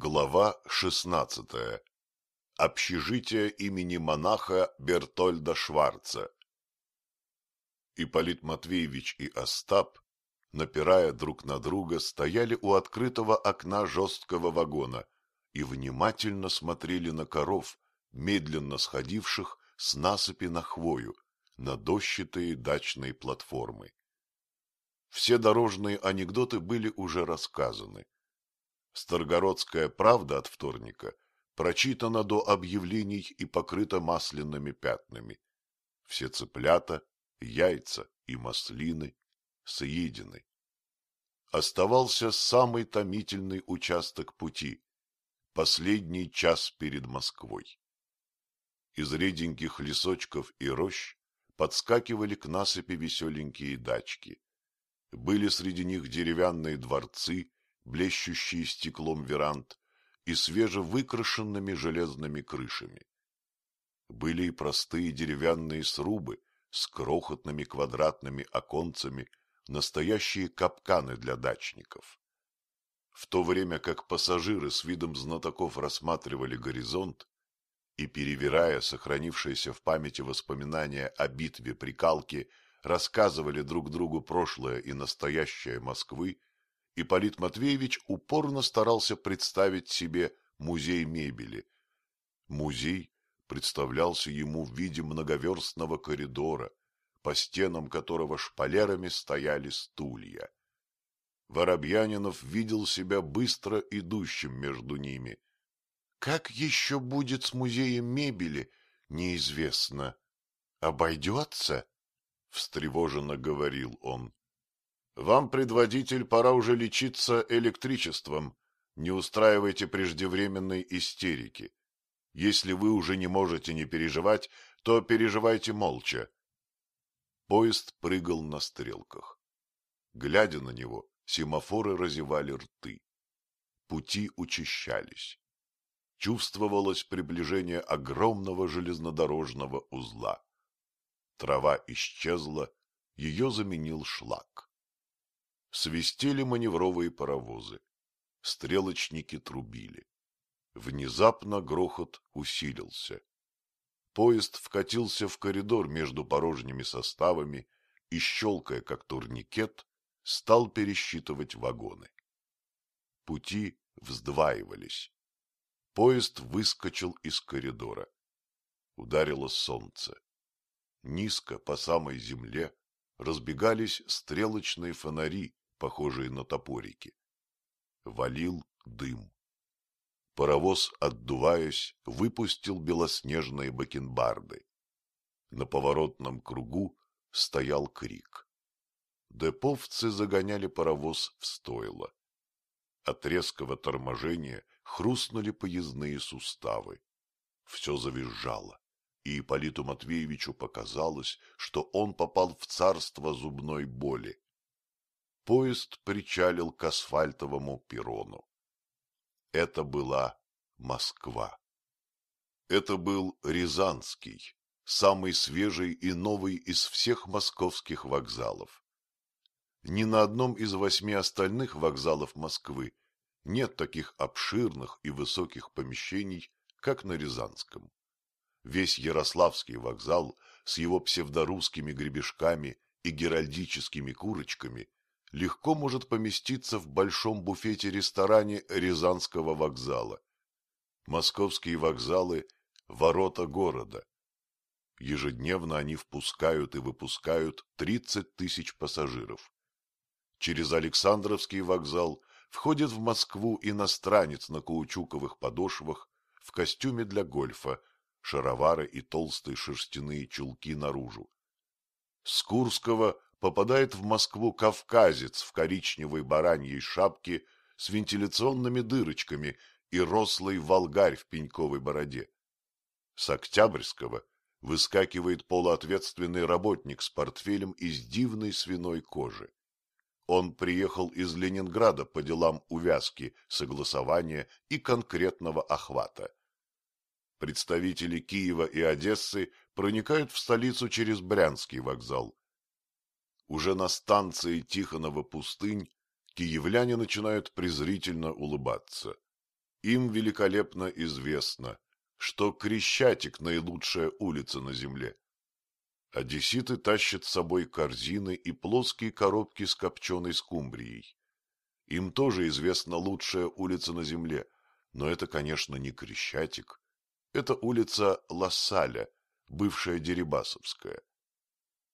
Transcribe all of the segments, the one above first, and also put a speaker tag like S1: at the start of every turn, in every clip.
S1: Глава шестнадцатая. Общежитие имени монаха Бертольда Шварца. Ипполит Матвеевич и Остап, напирая друг на друга, стояли у открытого окна жесткого вагона и внимательно смотрели на коров, медленно сходивших с насыпи на хвою, на дощатые дачные платформы. Все дорожные анекдоты были уже рассказаны. Старгородская правда от вторника прочитана до объявлений и покрыта масляными пятнами. Все цыплята, яйца и маслины съедены. Оставался самый томительный участок пути – последний час перед Москвой. Из реденьких лесочков и рощ подскакивали к насыпи веселенькие дачки. Были среди них деревянные дворцы блещущие стеклом веранд и свежевыкрашенными железными крышами. Были и простые деревянные срубы с крохотными квадратными оконцами, настоящие капканы для дачников. В то время как пассажиры с видом знатоков рассматривали горизонт и, перевирая сохранившиеся в памяти воспоминания о битве при Калке, рассказывали друг другу прошлое и настоящее Москвы, Ипполит Матвеевич упорно старался представить себе музей мебели. Музей представлялся ему в виде многоверстного коридора, по стенам которого шпалерами стояли стулья. Воробьянинов видел себя быстро идущим между ними. Как еще будет с музеем мебели, неизвестно. Обойдется? — встревоженно говорил он. Вам, предводитель, пора уже лечиться электричеством. Не устраивайте преждевременной истерики. Если вы уже не можете не переживать, то переживайте молча. Поезд прыгал на стрелках. Глядя на него, семафоры разевали рты. Пути учащались. Чувствовалось приближение огромного железнодорожного узла. Трава исчезла, ее заменил шлак. Свистели маневровые паровозы. Стрелочники трубили. Внезапно грохот усилился. Поезд вкатился в коридор между порожними составами и, щелкая как турникет, стал пересчитывать вагоны. Пути вздваивались. Поезд выскочил из коридора. Ударило солнце. Низко по самой земле разбегались стрелочные фонари, похожие на топорики. Валил дым. Паровоз, отдуваясь, выпустил белоснежные бакенбарды. На поворотном кругу стоял крик. Деповцы загоняли паровоз в стойло. От резкого торможения хрустнули поездные суставы. Все завизжало, и Ипполиту Матвеевичу показалось, что он попал в царство зубной боли поезд причалил к асфальтовому перрону. Это была Москва. Это был Рязанский, самый свежий и новый из всех московских вокзалов. Ни на одном из восьми остальных вокзалов Москвы нет таких обширных и высоких помещений, как на Рязанском. Весь Ярославский вокзал с его псевдорусскими гребешками и геральдическими курочками легко может поместиться в большом буфете-ресторане Рязанского вокзала. Московские вокзалы – ворота города. Ежедневно они впускают и выпускают 30 тысяч пассажиров. Через Александровский вокзал входит в Москву иностранец на каучуковых подошвах в костюме для гольфа, шаровары и толстые шерстяные чулки наружу. С Курского попадает в Москву кавказец в коричневой бараньей шапке с вентиляционными дырочками и рослый волгарь в пеньковой бороде. С Октябрьского выскакивает полуответственный работник с портфелем из дивной свиной кожи. Он приехал из Ленинграда по делам увязки, согласования и конкретного охвата. Представители Киева и Одессы проникают в столицу через Брянский вокзал, уже на станции Тихонова пустынь киевляне начинают презрительно улыбаться. Им великолепно известно, что Крещатик – наилучшая улица на земле. Одесситы тащат с собой корзины и плоские коробки с копченой скумбрией. Им тоже известна лучшая улица на земле, но это, конечно, не Крещатик. Это улица Лассаля, бывшая Дерибасовская.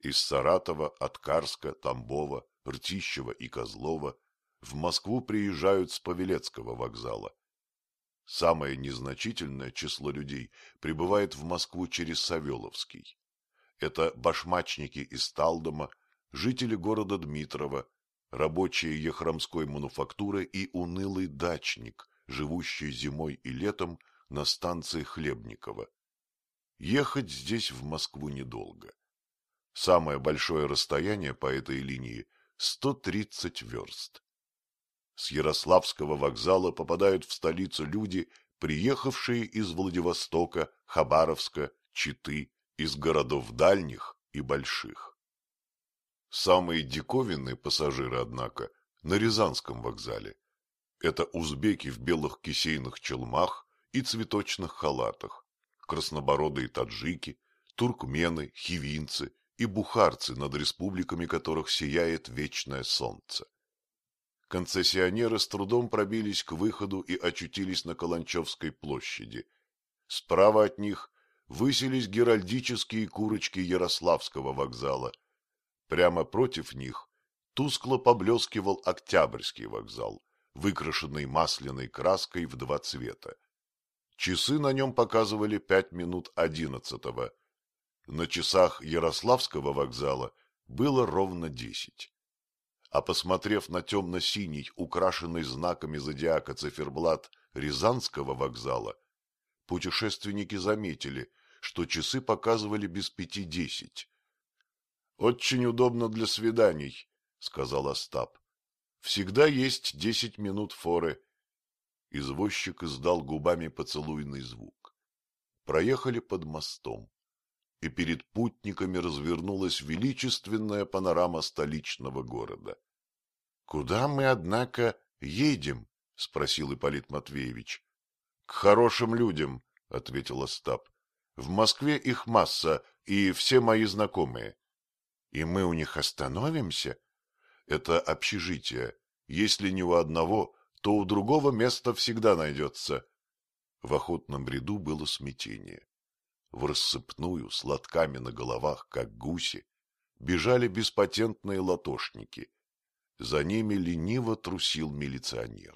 S1: Из Саратова, Откарска, Тамбова, Ртищева и Козлова в Москву приезжают с Павелецкого вокзала. Самое незначительное число людей прибывает в Москву через Савеловский. Это башмачники из Талдома, жители города Дмитрова, рабочие Ехромской мануфактуры и унылый дачник, живущий зимой и летом на станции Хлебникова. Ехать здесь в Москву недолго. Самое большое расстояние по этой линии – 130 верст. С Ярославского вокзала попадают в столицу люди, приехавшие из Владивостока, Хабаровска, Читы, из городов дальних и больших. Самые диковинные пассажиры, однако, на Рязанском вокзале. Это узбеки в белых кисейных челмах и цветочных халатах, краснобородые таджики, туркмены, хивинцы и бухарцы, над республиками которых сияет вечное солнце. Концессионеры с трудом пробились к выходу и очутились на Каланчевской площади. Справа от них высились геральдические курочки Ярославского вокзала. Прямо против них тускло поблескивал Октябрьский вокзал, выкрашенный масляной краской в два цвета. Часы на нем показывали пять минут одиннадцатого. На часах Ярославского вокзала было ровно десять. А посмотрев на темно-синий, украшенный знаками зодиака циферблат Рязанского вокзала, путешественники заметили, что часы показывали без пяти десять. — Очень удобно для свиданий, — сказал Остап. — Всегда есть десять минут форы. Извозчик издал губами поцелуйный звук. Проехали под мостом, и перед путниками развернулась величественная панорама столичного города. — Куда мы, однако, едем? — спросил Ипполит Матвеевич. — К хорошим людям, — ответил Остап. В Москве их масса, и все мои знакомые. И мы у них остановимся? Это общежитие. Если не у одного, то у другого места всегда найдется. В охотном ряду было смятение. В рассыпную, с лотками на головах, как гуси, бежали беспатентные латошники. За ними лениво трусил милиционер.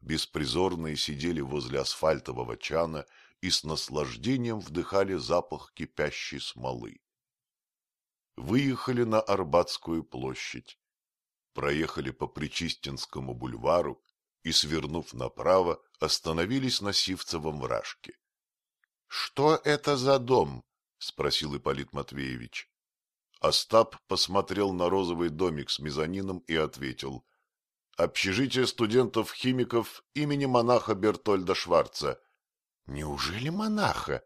S1: Беспризорные сидели возле асфальтового чана и с наслаждением вдыхали запах кипящей смолы. Выехали на Арбатскую площадь, проехали по Причистинскому бульвару и, свернув направо, остановились на Сивцевом вражке. — Что это за дом? — спросил Ипполит Матвеевич. Остап посмотрел на розовый домик с мезонином и ответил. — Общежитие студентов-химиков имени монаха Бертольда Шварца — Неужели монаха?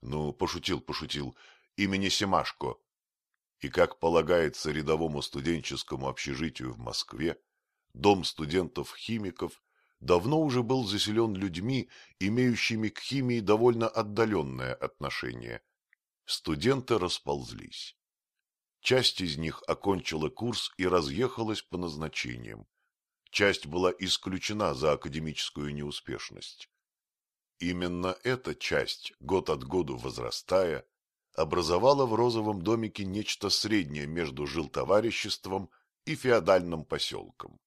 S1: Ну, пошутил, пошутил, имени Семашко. И как полагается рядовому студенческому общежитию в Москве, дом студентов-химиков давно уже был заселен людьми, имеющими к химии довольно отдаленное отношение. Студенты расползлись. Часть из них окончила курс и разъехалась по назначениям. Часть была исключена за академическую неуспешность. Именно эта часть, год от году возрастая, образовала в розовом домике нечто среднее между жилтовариществом и феодальным поселком.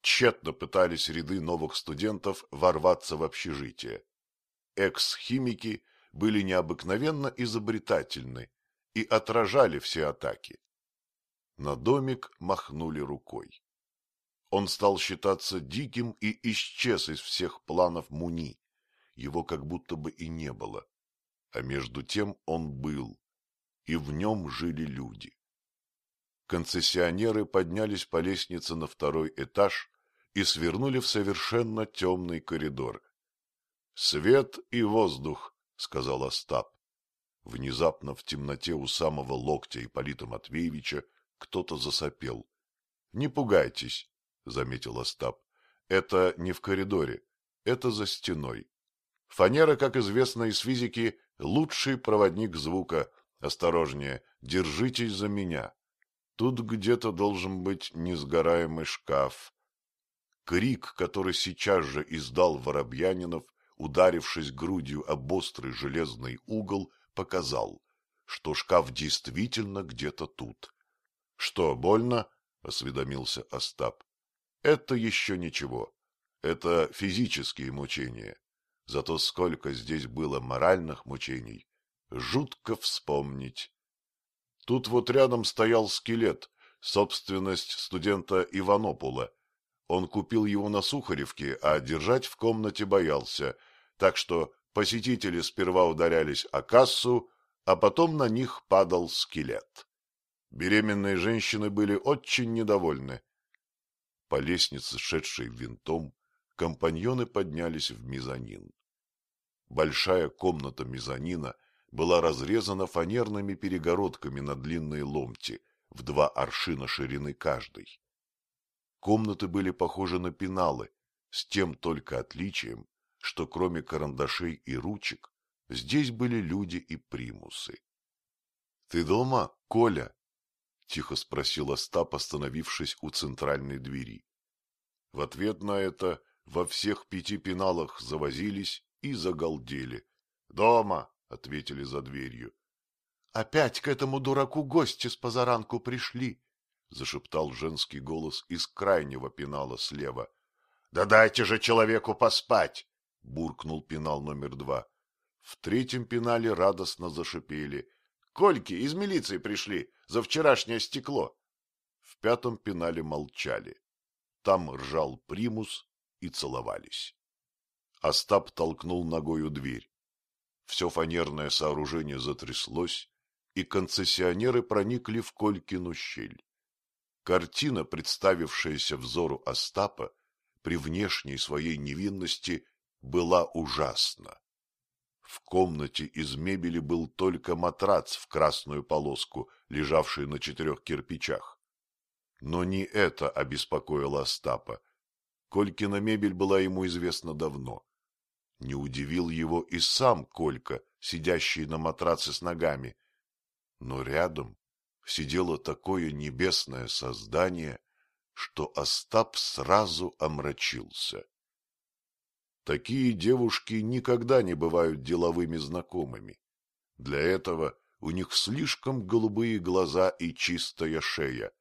S1: Тщетно пытались ряды новых студентов ворваться в общежитие. Экс-химики были необыкновенно изобретательны и отражали все атаки. На домик махнули рукой. Он стал считаться диким и исчез из всех планов Муни его как будто бы и не было, а между тем он был, и в нем жили люди. Концессионеры поднялись по лестнице на второй этаж и свернули в совершенно темный коридор. — Свет и воздух, — сказал Остап. Внезапно в темноте у самого локтя Ипполита Матвеевича кто-то засопел. — Не пугайтесь, — заметил Остап. — Это не в коридоре, это за стеной. Фанера, как известно из физики, лучший проводник звука. Осторожнее, держитесь за меня. Тут где-то должен быть несгораемый шкаф. Крик, который сейчас же издал Воробьянинов, ударившись грудью об острый железный угол, показал, что шкаф действительно где-то тут. — Что, больно? — осведомился Остап. — Это еще ничего. Это физические мучения. Зато сколько здесь было моральных мучений. Жутко вспомнить. Тут вот рядом стоял скелет, собственность студента Иванопула. Он купил его на Сухаревке, а держать в комнате боялся, так что посетители сперва ударялись о кассу, а потом на них падал скелет. Беременные женщины были очень недовольны. По лестнице, шедшей винтом, компаньоны поднялись в мезонин. Большая комната мезонина была разрезана фанерными перегородками на длинные ломти, в два аршина ширины каждой. Комнаты были похожи на пеналы, с тем только отличием, что кроме карандашей и ручек, здесь были люди и примусы. — Ты дома, Коля? — тихо спросил Остап, остановившись у центральной двери. В ответ на это во всех пяти пеналах завозились и загалдели. — Дома! — ответили за дверью. — Опять к этому дураку гости с позаранку пришли! — зашептал женский голос из крайнего пенала слева. — Да дайте же человеку поспать! — буркнул пенал номер два. В третьем пенале радостно зашипели. — Кольки из милиции пришли за вчерашнее стекло. В пятом пенале молчали. Там ржал примус и целовались. Остап толкнул ногою дверь. Все фанерное сооружение затряслось, и концессионеры проникли в Колькину щель. Картина, представившаяся взору Остапа, при внешней своей невинности, была ужасна. В комнате из мебели был только матрац в красную полоску, лежавший на четырех кирпичах. Но не это обеспокоило Остапа. Колькина мебель была ему известна давно. Не удивил его и сам Колька, сидящий на матраце с ногами. Но рядом сидело такое небесное создание, что Остап сразу омрачился. Такие девушки никогда не бывают деловыми знакомыми. Для этого у них слишком голубые глаза и чистая шея.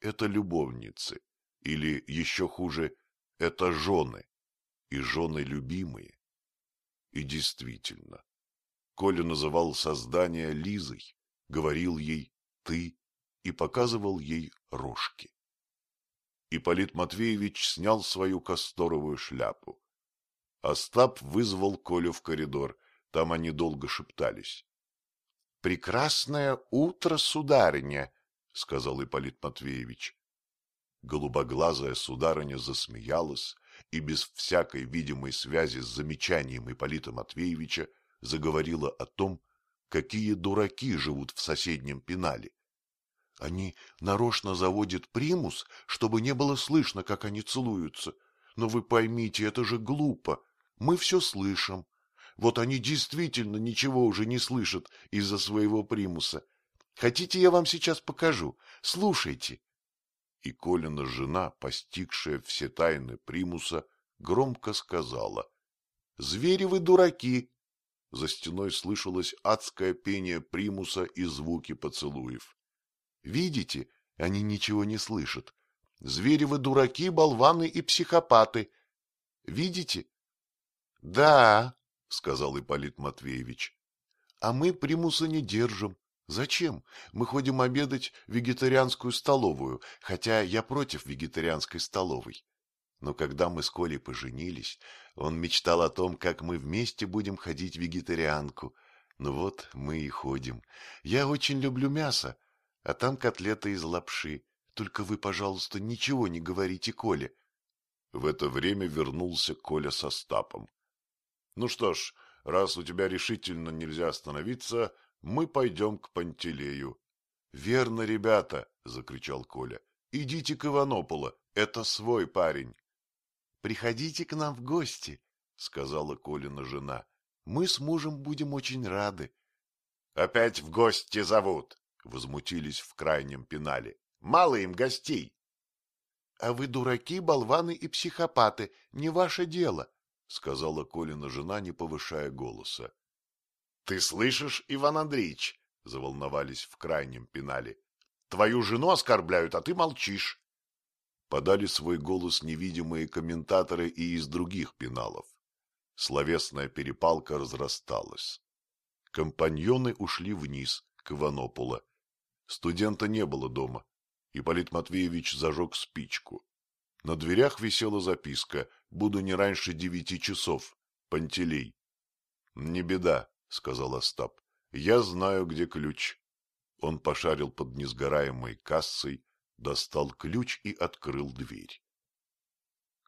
S1: Это любовницы, или еще хуже, это жены и жены любимые. И действительно, Коля называл создание Лизой, говорил ей «ты» и показывал ей рожки. Ипполит Матвеевич снял свою касторовую шляпу. Остап вызвал Колю в коридор, там они долго шептались. — Прекрасное утро, сударыня, — сказал Ипполит Матвеевич. Голубоглазая сударыня засмеялась и без всякой видимой связи с замечанием Ипполита Матвеевича заговорила о том, какие дураки живут в соседнем пенале. Они нарочно заводят примус, чтобы не было слышно, как они целуются. Но вы поймите, это же глупо. Мы все слышим. Вот они действительно ничего уже не слышат из-за своего примуса. Хотите, я вам сейчас покажу? Слушайте и Колина жена, постигшая все тайны примуса, громко сказала «Звери вы дураки!» За стеной слышалось адское пение примуса и звуки поцелуев. «Видите, они ничего не слышат. Звери вы дураки, болваны и психопаты. Видите?» «Да», — сказал Ипполит Матвеевич, — «а мы примуса не держим. Зачем? Мы ходим обедать в вегетарианскую столовую, хотя я против вегетарианской столовой. Но когда мы с Колей поженились, он мечтал о том, как мы вместе будем ходить в вегетарианку. Ну вот, мы и ходим. Я очень люблю мясо, а там котлеты из лапши. Только вы, пожалуйста, ничего не говорите Коле. В это время вернулся Коля со стапом. — Ну что ж, раз у тебя решительно нельзя остановиться, мы пойдем к Пантелею. — Верно, ребята, — закричал Коля. — Идите к Иванопола, это свой парень.
S2: — Приходите к нам в гости, — сказала Колина жена. — Мы с мужем будем очень рады.
S1: — Опять в гости зовут, — возмутились в крайнем пенале. — Мало им гостей.
S2: — А вы дураки, болваны и психопаты, не ваше дело, — сказала Колина жена, не повышая голоса.
S1: — Ты слышишь, Иван Андреевич? — заволновались в крайнем пенале. — Твою жену оскорбляют, а ты молчишь. Подали свой голос невидимые комментаторы и из других пеналов. Словесная перепалка разрасталась. Компаньоны ушли вниз, к Иванопола. Студента не было дома. Ипполит Матвеевич зажег спичку. На дверях висела записка «Буду не раньше девяти часов. Пантелей». — Не беда, — сказал Остап. — Я знаю, где ключ. Он пошарил под несгораемой кассой, достал ключ и открыл дверь.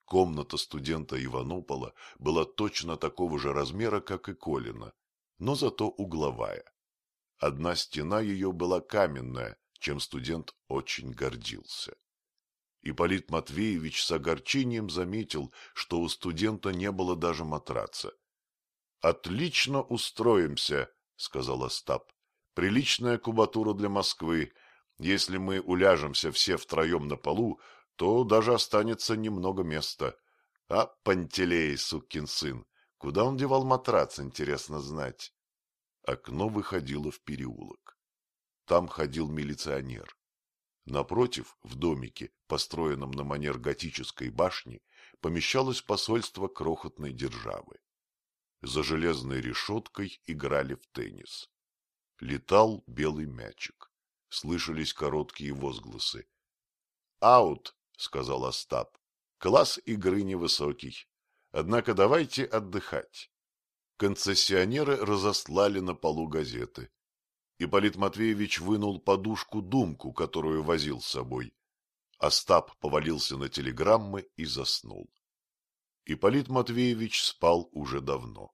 S1: Комната студента Иванопола была точно такого же размера, как и Колина, но зато угловая. Одна стена ее была каменная, чем студент очень гордился. Ипполит Матвеевич с огорчением заметил, что у студента не было даже матраца. — Отлично устроимся, — сказал Остап. — Приличная кубатура для Москвы. Если мы уляжемся все втроем на полу, то даже останется немного места. А Пантелей, сукин сын, куда он девал матрац, интересно знать. Окно выходило в переулок. Там ходил милиционер. Напротив, в домике, построенном на манер готической башни, помещалось посольство крохотной державы. За железной решеткой играли в теннис. Летал белый мячик. Слышались короткие возгласы. «Аут!» — сказал Остап. «Класс игры невысокий. Однако давайте отдыхать». Концессионеры разослали на полу газеты. Ипполит Матвеевич вынул подушку-думку, которую возил с собой. Остап повалился на телеграммы и заснул. Ипполит Матвеевич спал уже давно.